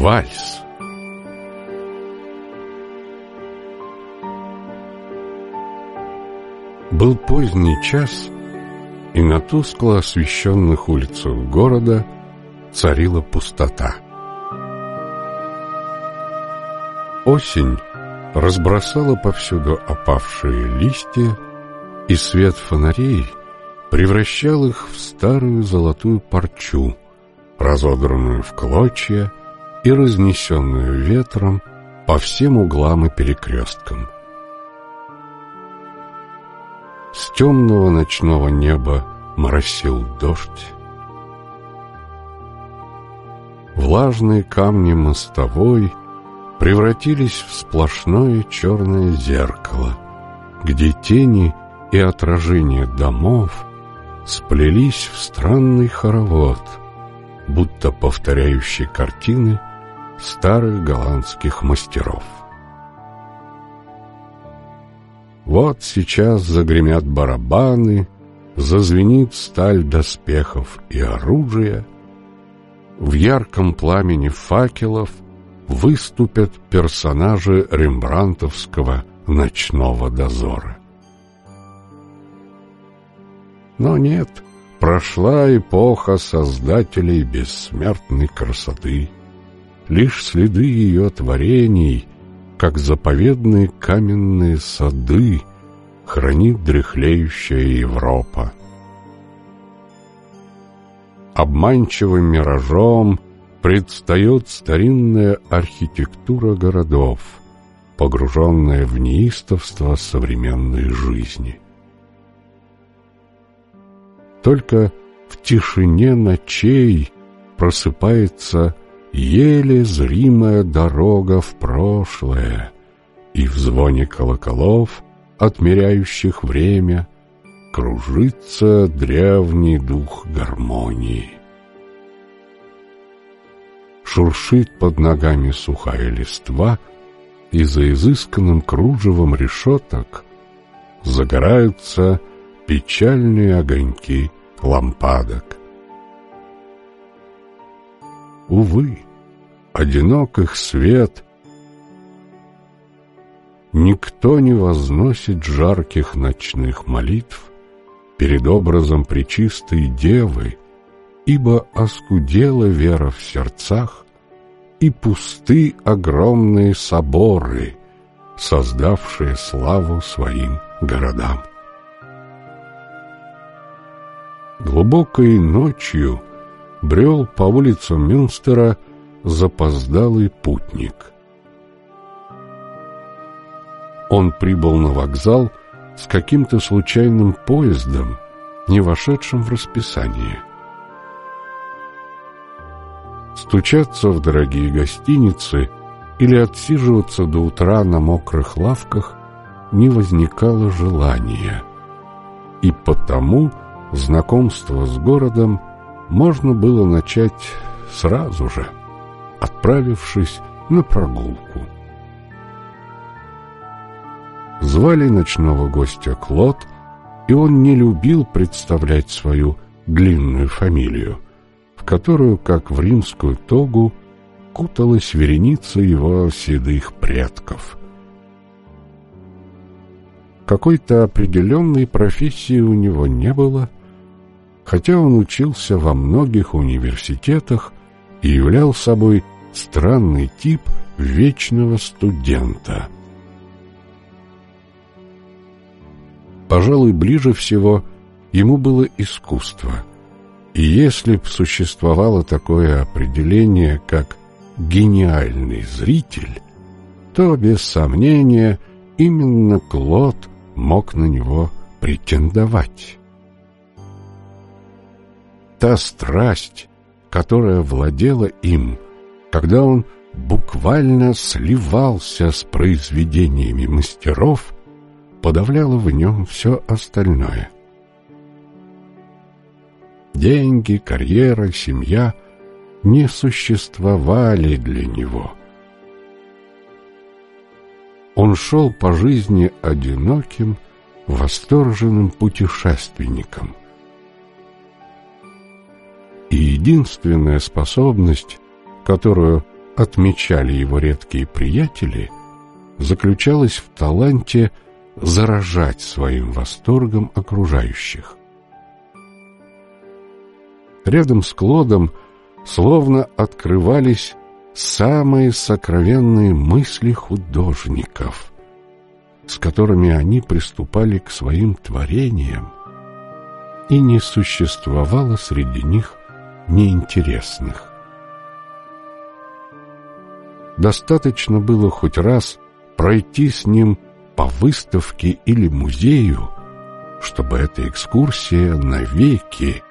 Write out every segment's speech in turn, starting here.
Вальс Был поздний час, и на тускло освещенных улицах города царила пустота. Осень разбросала повсюду опавшие листья, и свет фонарей превращал их в старую золотую парчу, разодранную в клочья и разнесенную ветром по всем углам и перекресткам. С темного ночного неба моросил дождь. Влажные камни мостовой превратились в сплошное черное зеркало, где тени и отражения домов сплелись в странный хоровод, будто повторяющий картины старых голландских мастеров. Вот сейчас загремят барабаны, зазвенит сталь доспехов и оружия. В ярком пламени факелов выступят персонажи рембрантовского ночного дозора. Но нет, прошла эпоха создателей бессмертной красоты. Лишь следы ее творений, как заповедные каменные сады, хранит дряхлеющая Европа. Обманчивым миражом предстает старинная архитектура городов, погруженная в неистовство современной жизни. Только в тишине ночей просыпается еле зримая дорога в прошлое, и в звоне колоколов, отмеряющих время, кружится древний дух гармонии. Шуршит под ногами сухая листва, и за изысканным кружевом решеток загораются печальные огоньки лампадок. Увы, одинок их свет. Никто не возносит жарких ночных молитв перед образом Пречистой Девы, ибо оскудела вера в сердцах, и пусты огромные соборы, создавшие славу своим городам. Глубокой ночью брел по улицам Мюнстера запоздалый путник. Он прибыл на вокзал с каким-то случайным поездом, не вошедшим в расписание. Стучаться в дорогие гостиницы или отсиживаться до утра на мокрых лавках не возникало желания. И потому знакомство с городом можно было начать сразу же, отправившись на прогулку. Звали ночного гостя Клод, и он не любил представлять свою длинную фамилию, в которую, как в римскую тогу, куталась вереница его седых предков. Какой-то определенной профессии у него не было — хотя он учился во многих университетах и являл собой странный тип вечного студента. Пожалуй, ближе всего ему было искусство. И если б существовало такое определение, как «гениальный зритель», то, без сомнения, именно Клод мог на него претендовать та страсть, которая владела им, когда он буквально сливался с произведениями мастеров, подавляла в нем все остальное. Деньги, карьера, семья не существовали для него. Он шел по жизни одиноким, восторженным путешественником, и единственная способность, которую отмечали его редкие приятели, заключалась в таланте заражать своим восторгом окружающих. Рядом с Клодом словно открывались самые сокровенные мысли художников, с которыми они приступали к своим творениям, и не существовало среди них неинтересных. Достаточно было хоть раз пройти с ним по выставке или музею, чтобы эта экскурсия навеки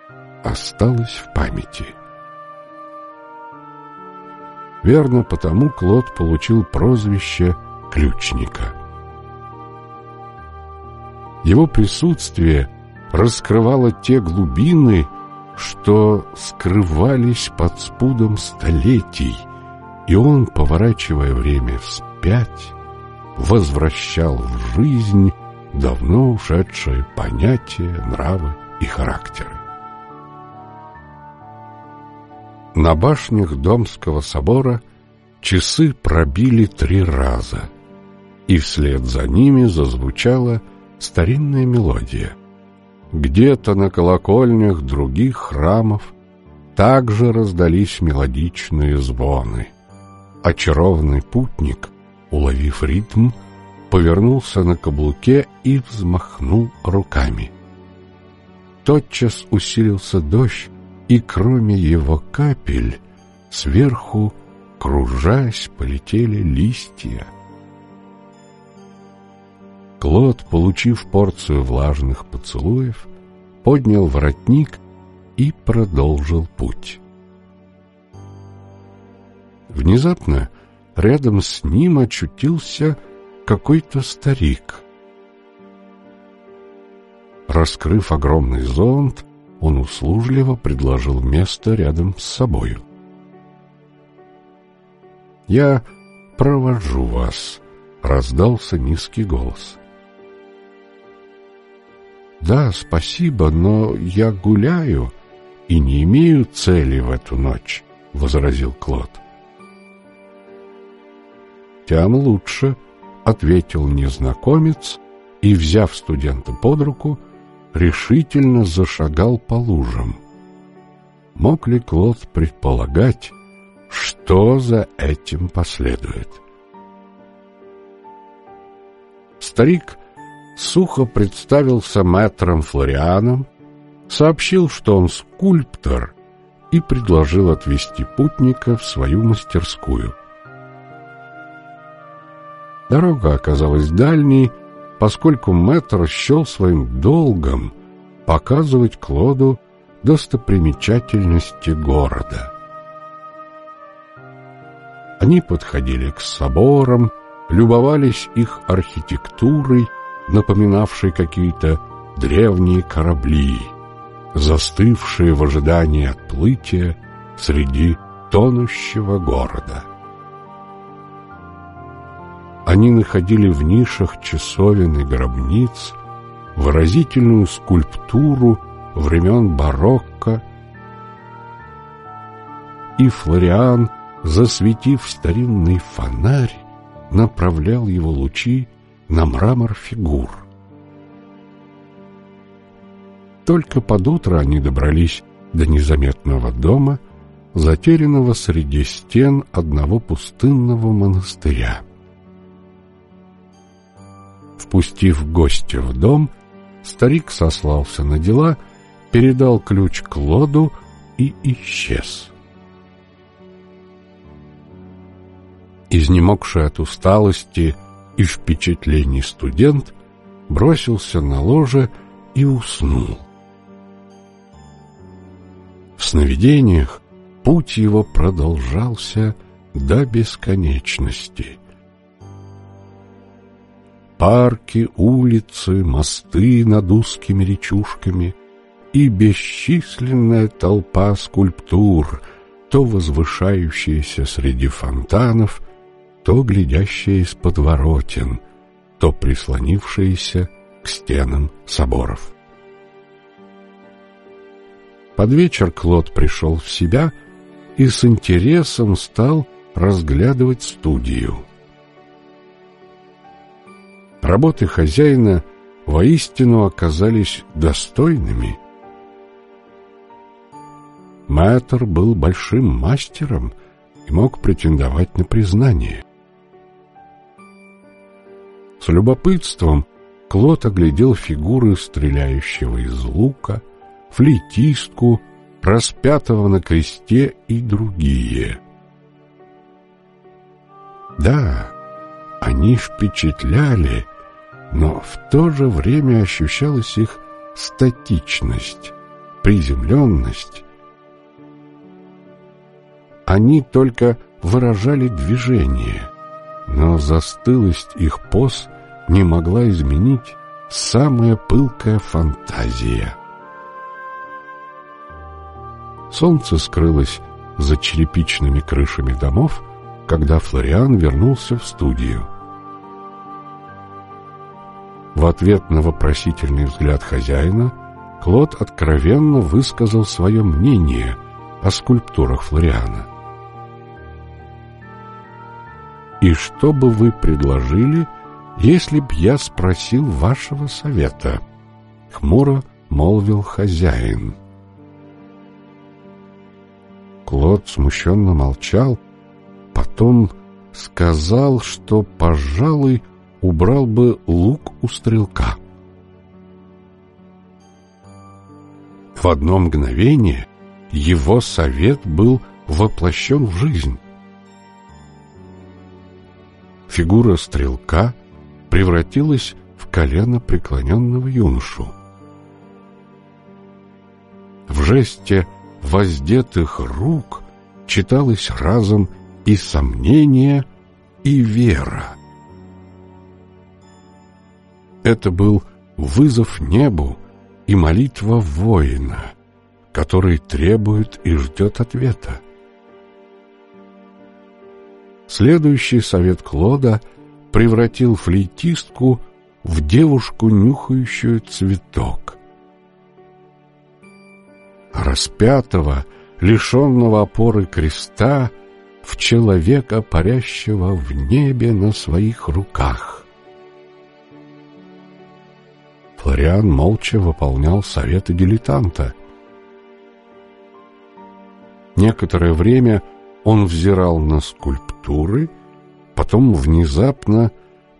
осталась в памяти. Верно, потому Клод получил прозвище «ключника». Его присутствие раскрывало те глубины, что скрывались под спудом столетий, и он, поворачивая время вспять, возвращал в жизнь давно ушедшие понятия, нравы и характеры. На башнях Домского собора часы пробили три раза, и вслед за ними зазвучала старинная мелодия. Где-то на колокольнях других храмов также раздались мелодичные звоны. Очарованный путник, уловив ритм, повернулся на каблуке и взмахнул руками. Тотчас усилился дождь, и кроме его капель сверху, кружась, полетели листья. Клод, получив порцию влажных поцелуев, поднял воротник и продолжил путь. Внезапно рядом с ним очутился какой-то старик. Раскрыв огромный зонт, он услужливо предложил место рядом с собою. «Я провожу вас», — раздался низкий голос. «Да, спасибо, но я гуляю и не имею цели в эту ночь», — возразил Клод. «Тем лучше», — ответил незнакомец и, взяв студента под руку, решительно зашагал по лужам. Мог ли Клод предполагать, что за этим последует? Старик сухо представился мэтром Флорианом, сообщил, что он скульптор, и предложил отвезти путника в свою мастерскую. Дорога оказалась дальней, поскольку мэтр счел своим долгом показывать Клоду достопримечательности города. Они подходили к соборам, любовались их архитектурой, напоминавшей какие-то древние корабли, застывшие в ожидании отплытия среди тонущего города. Они находили в нишах часовен и гробниц выразительную скульптуру времен барокко, и Флориан, засветив старинный фонарь, направлял его лучи на мрамор фигур. Только под утро они добрались до незаметного дома, затерянного среди стен одного пустынного монастыря. Впустив гостя в дом, старик сослался на дела, передал ключ Клоду и исчез. Изнемогший от усталости и впечатлений студент бросился на ложе и уснул. В сновидениях путь его продолжался до бесконечности — парки, улицы, мосты над узкими речушками и бесчисленная толпа скульптур, то возвышающаяся среди фонтанов, то глядящая из подворотен, то прислонившаяся к стенам соборов. Под вечер Клод пришел в себя и с интересом стал разглядывать студию. Работы хозяина воистину оказались достойными. Мэтр был большим мастером и мог претендовать на признание. С любопытством Клод оглядел фигуры стреляющего из лука, флейтистку, распятого на кресте и другие. Да, они впечатляли, но в то же время ощущалась их статичность, приземленность. Они только выражали движение, но застылость их поз не могла изменить самая пылкая фантазия. Солнце скрылось за черепичными крышами домов, когда Флориан вернулся в студию. В ответ на вопросительный взгляд хозяина Клод откровенно высказал свое мнение о скульптурах Флориана. «И что бы вы предложили, если б я спросил вашего совета?» — хмуро молвил хозяин. Клод смущенно молчал, потом сказал, что, пожалуй, убрал бы лук у стрелка. В одно мгновение его совет был воплощен в жизнь. Фигура стрелка превратилась в колено преклоненного юношу. В жесте воздетых рук читалось разом и сомнение, и вера. Это был вызов небу и молитва воина, который требует и ждет ответа. Следующий совет Клода превратил флейтистку в девушку, нюхающую цветок. Распятого, лишенного опоры креста, в человека, парящего в небе на своих руках. Флориан молча выполнял советы дилетанта. Некоторое время он взирал на скульптуры, потом внезапно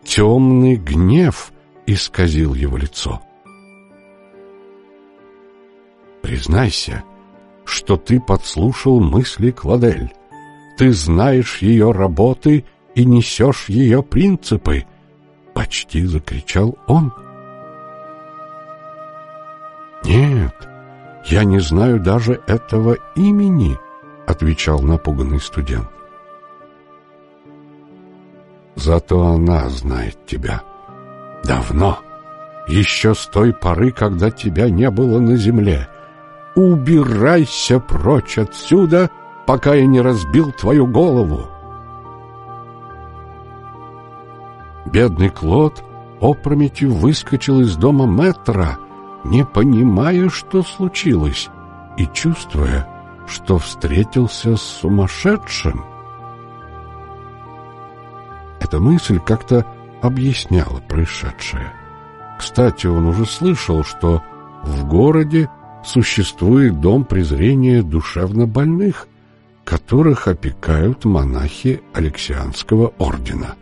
темный гнев исказил его лицо. «Признайся, что ты подслушал мысли Кладель. Ты знаешь ее работы и несешь ее принципы!» — почти закричал он. — «Нет, я не знаю даже этого имени», — отвечал напуганный студент. «Зато она знает тебя. Давно, еще с той поры, когда тебя не было на земле. Убирайся прочь отсюда, пока я не разбил твою голову». Бедный Клод опрометью выскочил из дома Мэтра — не понимая, что случилось, и чувствуя, что встретился с сумасшедшим. Эта мысль как-то объясняла происшедшее. Кстати, он уже слышал, что в городе существует дом презрения душевнобольных, которых опекают монахи Алексианского ордена.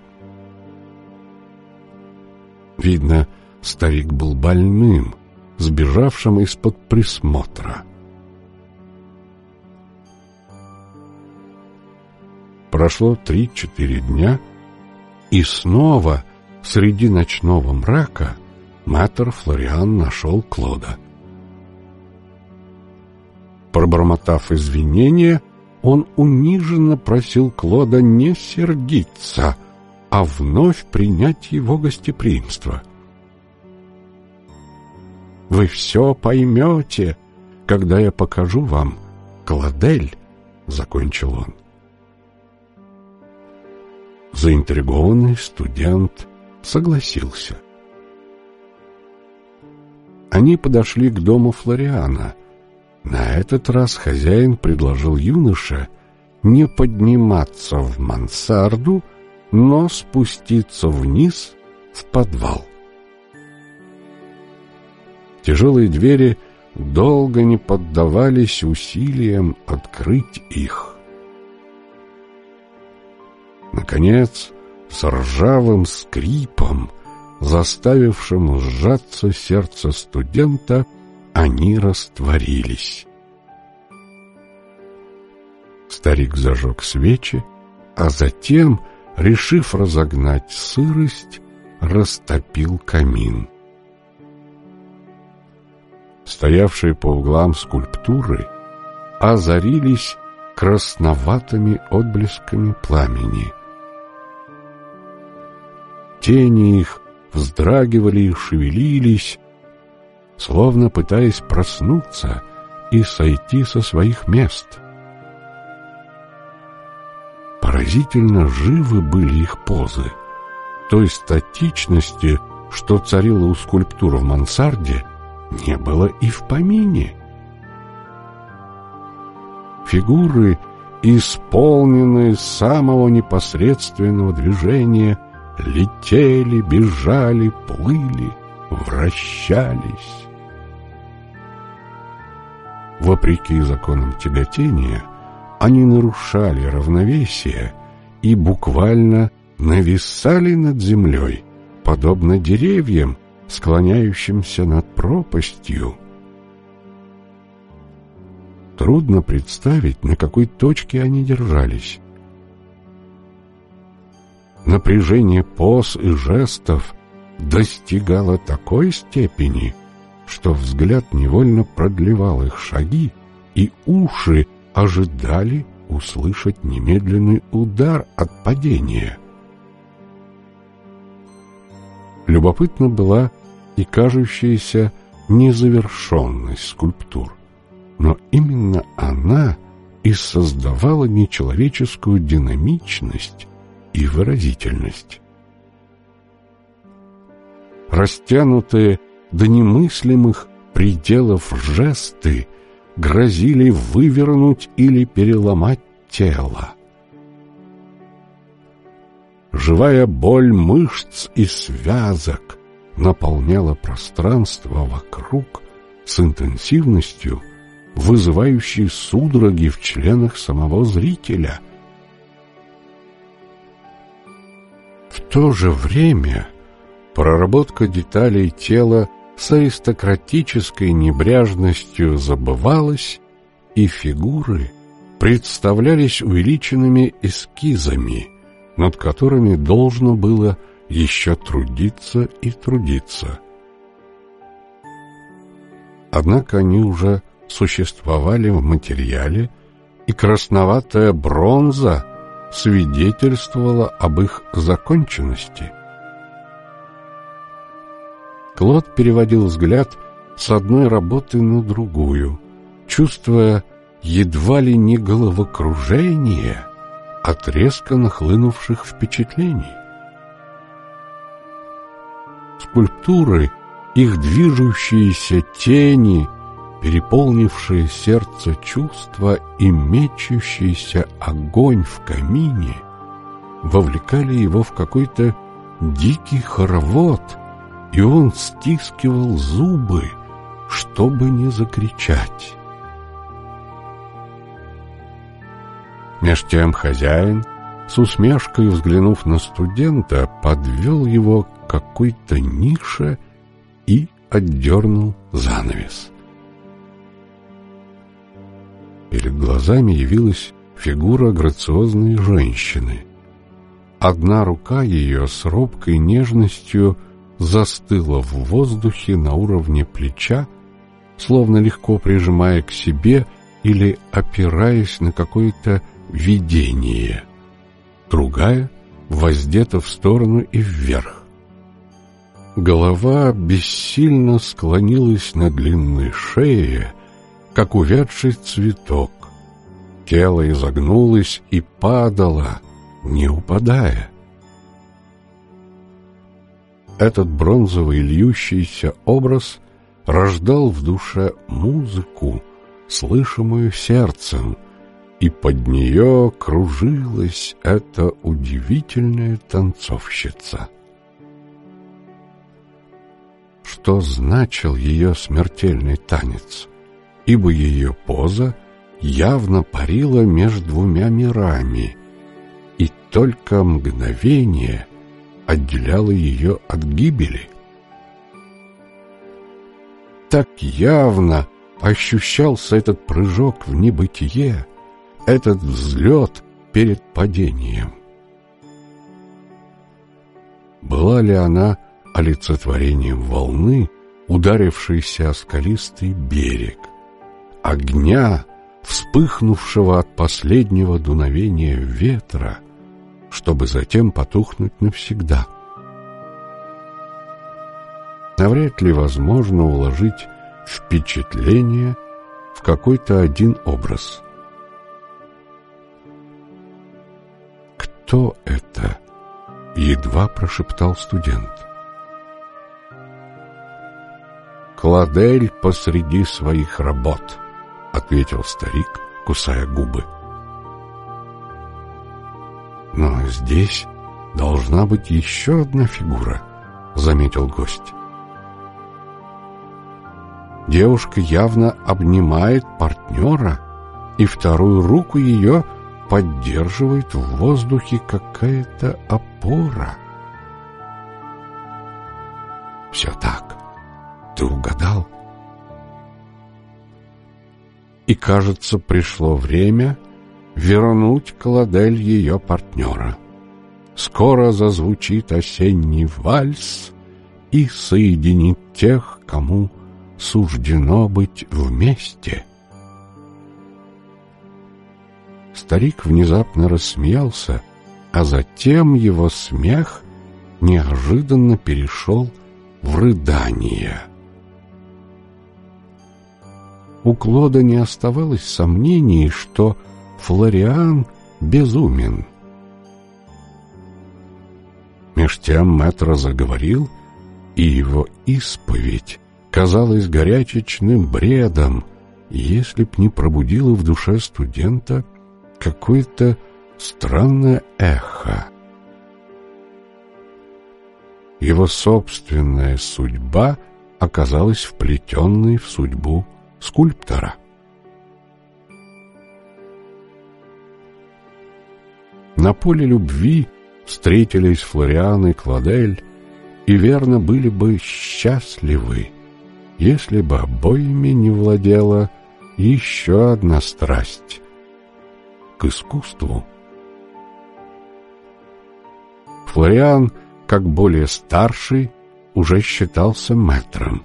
Видно, старик был больным — сбежавшим из-под присмотра. Прошло три-четыре дня, и снова среди ночного мрака мэтр Флориан нашел Клода. Пробормотав извинения, он униженно просил Клода не сердиться, а вновь принять его гостеприимство — вы все поймете, когда я покажу вам Кладель, — закончил он. Заинтригованный студент согласился. Они подошли к дому Флориана. На этот раз хозяин предложил юноше не подниматься в мансарду, но спуститься вниз в подвал. Тяжелые двери долго не поддавались усилиям открыть их. Наконец, с ржавым скрипом, заставившим сжаться сердце студента, они растворились. Старик зажег свечи, а затем, решив разогнать сырость, растопил камин. Стоявшие по углам скульптуры озарились красноватыми отблесками пламени. Тени их вздрагивали и шевелились, словно пытаясь проснуться и сойти со своих мест. Поразительно живы были их позы. Той статичности, что царила у скульптур в мансарде, не было и в помине. Фигуры, исполненные самого непосредственного движения, летели, бежали, плыли, вращались. Вопреки законам тяготения, они нарушали равновесие и буквально нависали над землей, подобно деревьям, склоняющимся над пропастью. Трудно представить, на какой точке они держались. Напряжение поз и жестов достигало такой степени, что взгляд невольно продлевал их шаги, и уши ожидали услышать немедленный удар от падения. Любопытна была и кажущаяся незавершенность скульптур, но именно она и создавала нечеловеческую динамичность и выразительность. Растянутые до немыслимых пределов жесты грозили вывернуть или переломать тело. Живая боль мышц и связок наполняла пространство вокруг с интенсивностью, вызывающей судороги в членах самого зрителя. В то же время проработка деталей тела с аристократической небрежностью забывалась, и фигуры представлялись увеличенными эскизами, над которыми должно было еще трудиться и трудиться. Однако они уже существовали в материале, и красноватая бронза свидетельствовала об их законченности. Клод переводил взгляд с одной работы на другую, чувствуя едва ли не головокружение от резко нахлынувших впечатлений. Скульптуры, их движущиеся тени, переполнившие сердце чувства и мечущийся огонь в камине, вовлекали его в какой-то дикий хоровод — и он стискивал зубы, чтобы не закричать. Меж тем хозяин, с усмешкой взглянув на студента, подвел его к какой-то нише и отдернул занавес. Перед глазами явилась фигура грациозной женщины. Одна рука ее с робкой нежностью застыла в воздухе на уровне плеча, словно легко прижимая к себе или опираясь на какое-то видение. Другая воздета в сторону и вверх. Голова бессильно склонилась на длинной шее, как увядший цветок. Тело изогнулось и падало, не упадая. Этот бронзовый льющийся образ рождал в душе музыку, слышимую сердцем, и под нее кружилась эта удивительная танцовщица. Что значил ее смертельный танец? Ибо ее поза явно парила между двумя мирами, и только мгновение отделяло ее от гибели. Так явно ощущался этот прыжок в небытие, этот взлет перед падением. Была ли она олицетворением волны, ударившейся о скалистый берег, огня, вспыхнувшего от последнего дуновения ветра, чтобы затем потухнуть навсегда. Навряд ли возможно уложить впечатление в какой-то один образ. «Кто это?» — едва прошептал студент. «Кладель посреди своих работ», — ответил старик, кусая губы. «Но здесь должна быть еще одна фигура», — заметил гость. Девушка явно обнимает партнера, и вторую руку ее — поддерживает в воздухе какая-то опора. Все так. Ты угадал. И, кажется, пришло время вернуть Каладель ее партнера. Скоро зазвучит осенний вальс и соединит тех, кому суждено быть вместе — Старик внезапно рассмеялся, а затем его смех неожиданно перешел в рыдание. У Клода не оставалось сомнений, что Флориан безумен. Меж тем мэтр заговорил, и его исповедь казалась горячечным бредом, если б не пробудила в душе студента — какое-то странное эхо. Его собственная судьба оказалась вплетенной в судьбу скульптора. На поле любви встретились Флориан и Кладель, и верно были бы счастливы, если бы обоими не владела еще одна страсть к искусству. Флориан, как более старший, уже считался мэтром,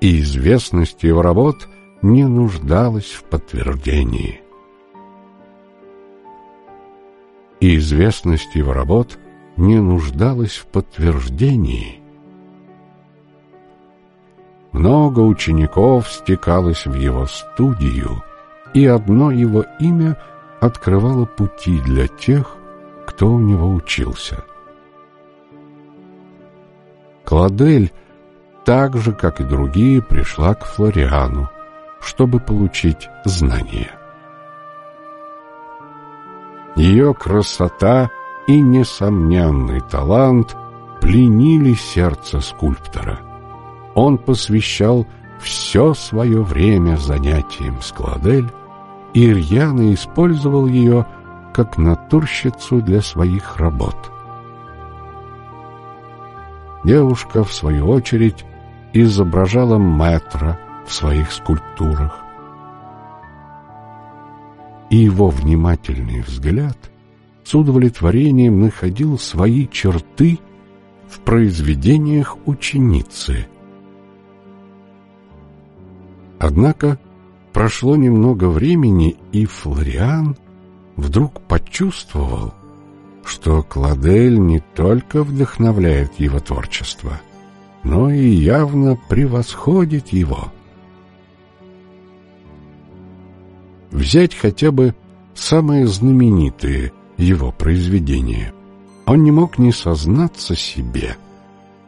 и известность его работ не нуждалась в подтверждении. И известность его работ не нуждалась в подтверждении. Много учеников стекалось в его студию, и одно его имя — открывала пути для тех, кто у него учился. Кладель, так же, как и другие, пришла к Флориану, чтобы получить знания. Ее красота и несомненный талант пленили сердце скульптора. Он посвящал все свое время занятиям с Кладель, и рьяно использовал ее как натурщицу для своих работ. Девушка, в свою очередь, изображала мэтра в своих скульптурах. И его внимательный взгляд с удовлетворением находил свои черты в произведениях ученицы. Однако Прошло немного времени, и Флориан вдруг почувствовал, что Кладель не только вдохновляет его творчество, но и явно превосходит его. Взять хотя бы самые знаменитые его произведения. Он не мог не сознаться себе,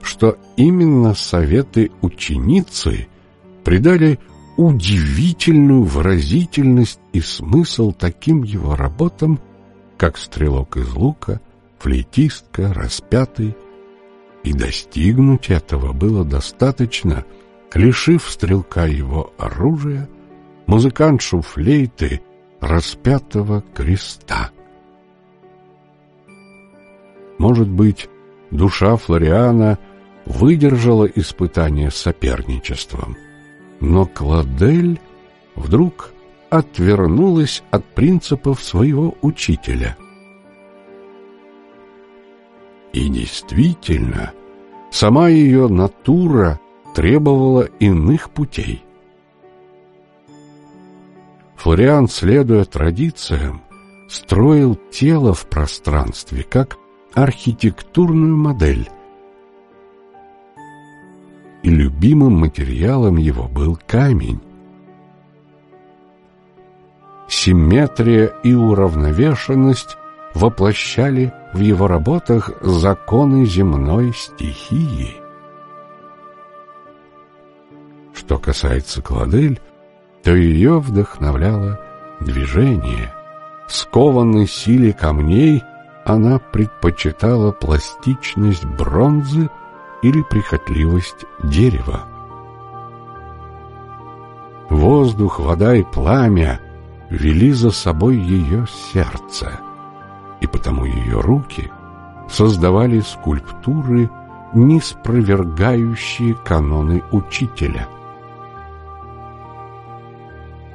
что именно советы ученицы придали удивительную выразительность и смысл таким его работам, как «Стрелок из лука», «Флейтистка», «Распятый», и достигнуть этого было достаточно, лишив стрелка его оружия, музыкантшу флейты распятого креста. Может быть, душа Флориана выдержала испытание соперничеством, но Кладель вдруг отвернулась от принципов своего учителя. И действительно, сама ее натура требовала иных путей. Флориан, следуя традициям, строил тело в пространстве как архитектурную модель. И любимым материалом его был камень. Симметрия и уравновешенность воплощали в его работах законы земной стихии. Что касается Кладель, то ее вдохновляло движение. Скованной силе камней она предпочитала пластичность бронзы или прихотливость дерева. Воздух, вода и пламя вели за собой ее сердце, и потому ее руки создавали скульптуры, не спровергающие каноны учителя.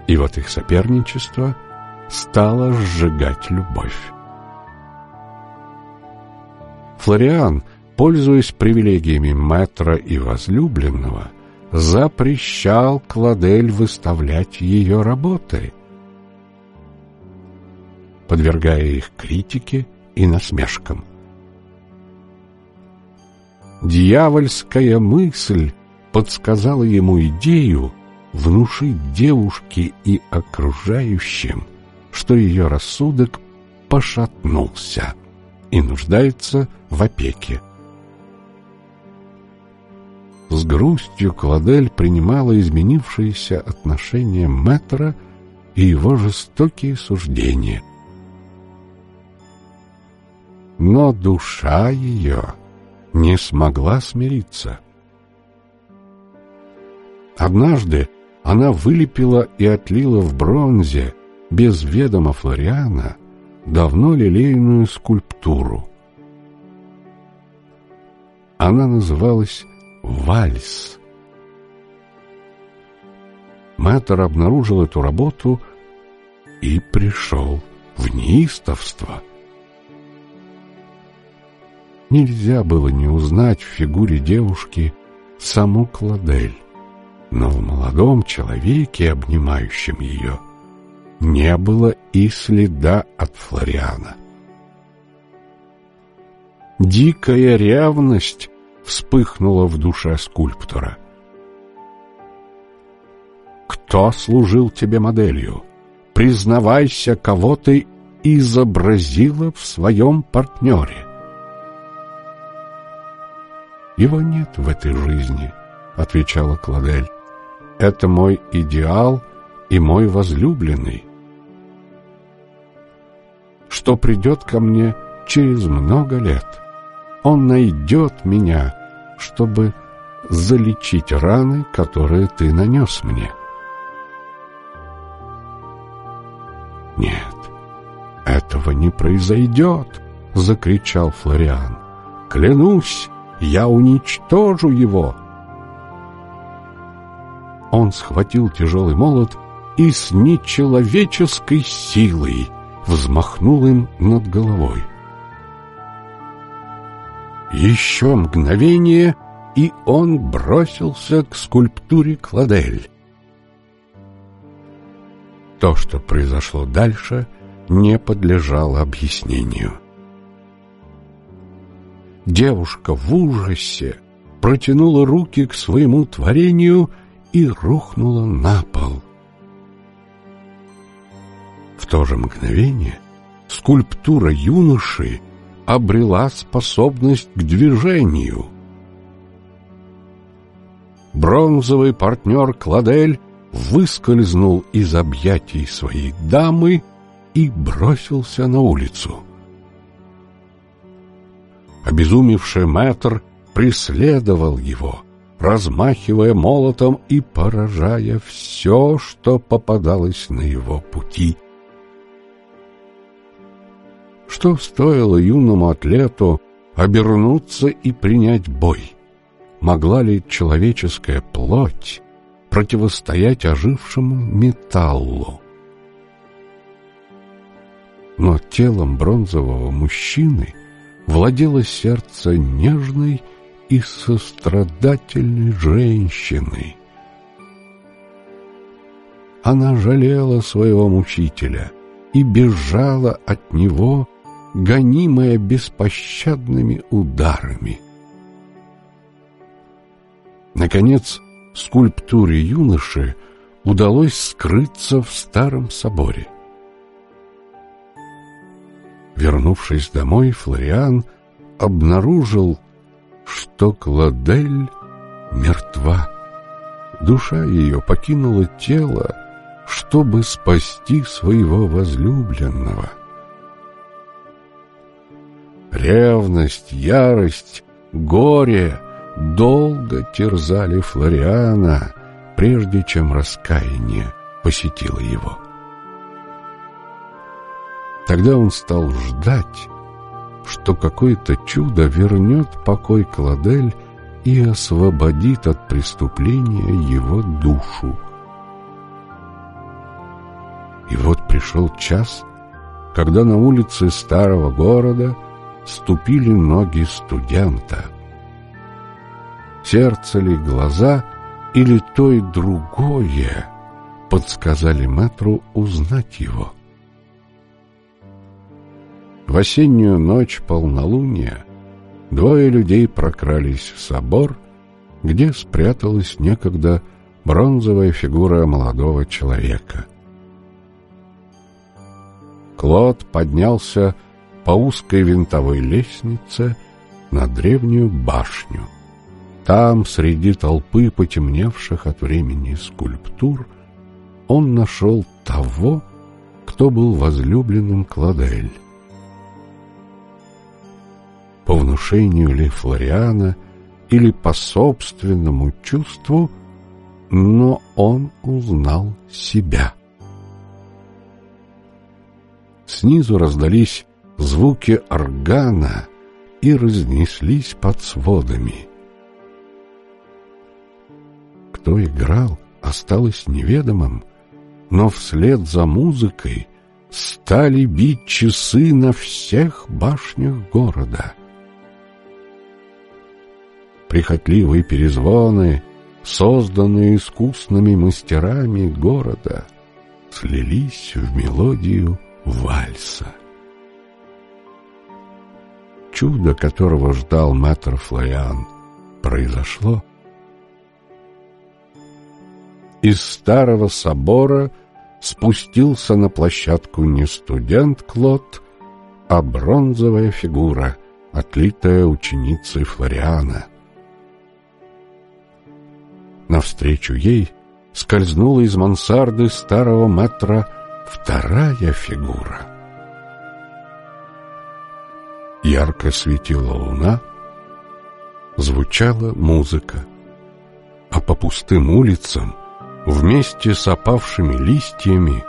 И вот их соперничество стало сжигать любовь. Флориан, пользуясь привилегиями мэтра и возлюбленного, запрещал Кладель выставлять ее работы, подвергая их критике и насмешкам. Дьявольская мысль подсказала ему идею внушить девушке и окружающим, что ее рассудок пошатнулся и нуждается в опеке. С грустью Кладель принимала изменившиеся отношения Мэтра и его жестокие суждения. Но душа ее не смогла смириться. Однажды она вылепила и отлила в бронзе без ведома Флориана давно лилейную скульптуру. Она называлась «Вальс». Мэтр обнаружил эту работу и пришел в неистовство. Нельзя было не узнать в фигуре девушки саму Кладель, но в молодом человеке, обнимающем ее, — не было и следа от Флориана. Дикая ревность вспыхнула в душе скульптора. «Кто служил тебе моделью? Признавайся, кого ты изобразила в своем партнере». «Его нет в этой жизни», — отвечала Кладель. «Это мой идеал и мой возлюбленный» что придет ко мне через много лет. Он найдет меня, чтобы залечить раны, которые ты нанес мне. Нет, этого не произойдет, закричал Флориан. Клянусь, я уничтожу его. Он схватил тяжелый молот и с нечеловеческой силой взмахнул им над головой. Еще мгновение, и он бросился к скульптуре Кладель. То, что произошло дальше, не подлежало объяснению. Девушка в ужасе протянула руки к своему творению и рухнула на пол. В то же мгновение скульптура юноши обрела способность к движению. Бронзовый партнер Кладель выскользнул из объятий своей дамы и бросился на улицу. Обезумевший мэтр преследовал его, размахивая молотом и поражая все, что попадалось на его пути. Что стоило юному атлету обернуться и принять бой? Могла ли человеческая плоть противостоять ожившему металлу? Но телом бронзового мужчины владело сердце нежной и сострадательной женщины. Она жалела своего мучителя и бежала от него, гонимая беспощадными ударами. Наконец, скульптуре юноши удалось скрыться в старом соборе. Вернувшись домой, Флориан обнаружил, что Кладель мертва. Душа ее покинула тело, чтобы спасти своего возлюбленного. Ревность, ярость, горе долго терзали Флориана, прежде чем раскаяние посетило его. Тогда он стал ждать, что какое-то чудо вернет покой Кладель и освободит от преступления его душу. И вот пришел час, когда на улице старого города ступили ноги студента. Сердце ли, глаза или то и другое подсказали мэтру узнать его. В осеннюю ночь полнолуния двое людей прокрались в собор, где спряталась некогда бронзовая фигура молодого человека. Клод поднялся по узкой винтовой лестнице на древнюю башню. Там, среди толпы потемневших от времени скульптур, он нашел того, кто был возлюбленным Кладель по внушению ли Флориана или по собственному чувству, но он узнал себя. Снизу раздались звуки органа и разнеслись под сводами. Кто играл, осталось неведомым, но вслед за музыкой стали бить часы на всех башнях города — прихотливые перезвоны, созданные искусными мастерами города, слились в мелодию вальса. Чудо, которого ждал мэтр Флоян, произошло. Из старого собора спустился на площадку не студент Клод, а бронзовая фигура, отлитая ученицей Флориана — Навстречу ей скользнула из мансарды старого метра вторая фигура. Ярко светила луна, звучала музыка, а по пустым улицам вместе с опавшими листьями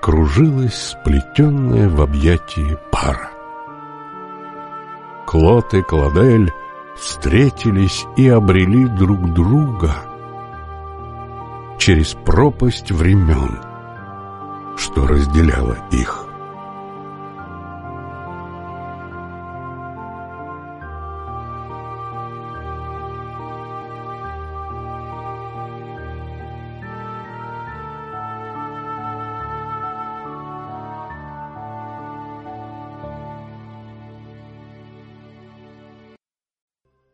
кружилась сплетенная в объятии пара. Клод и Кладель встретились и обрели друг друга — через пропасть времен, что разделяло их.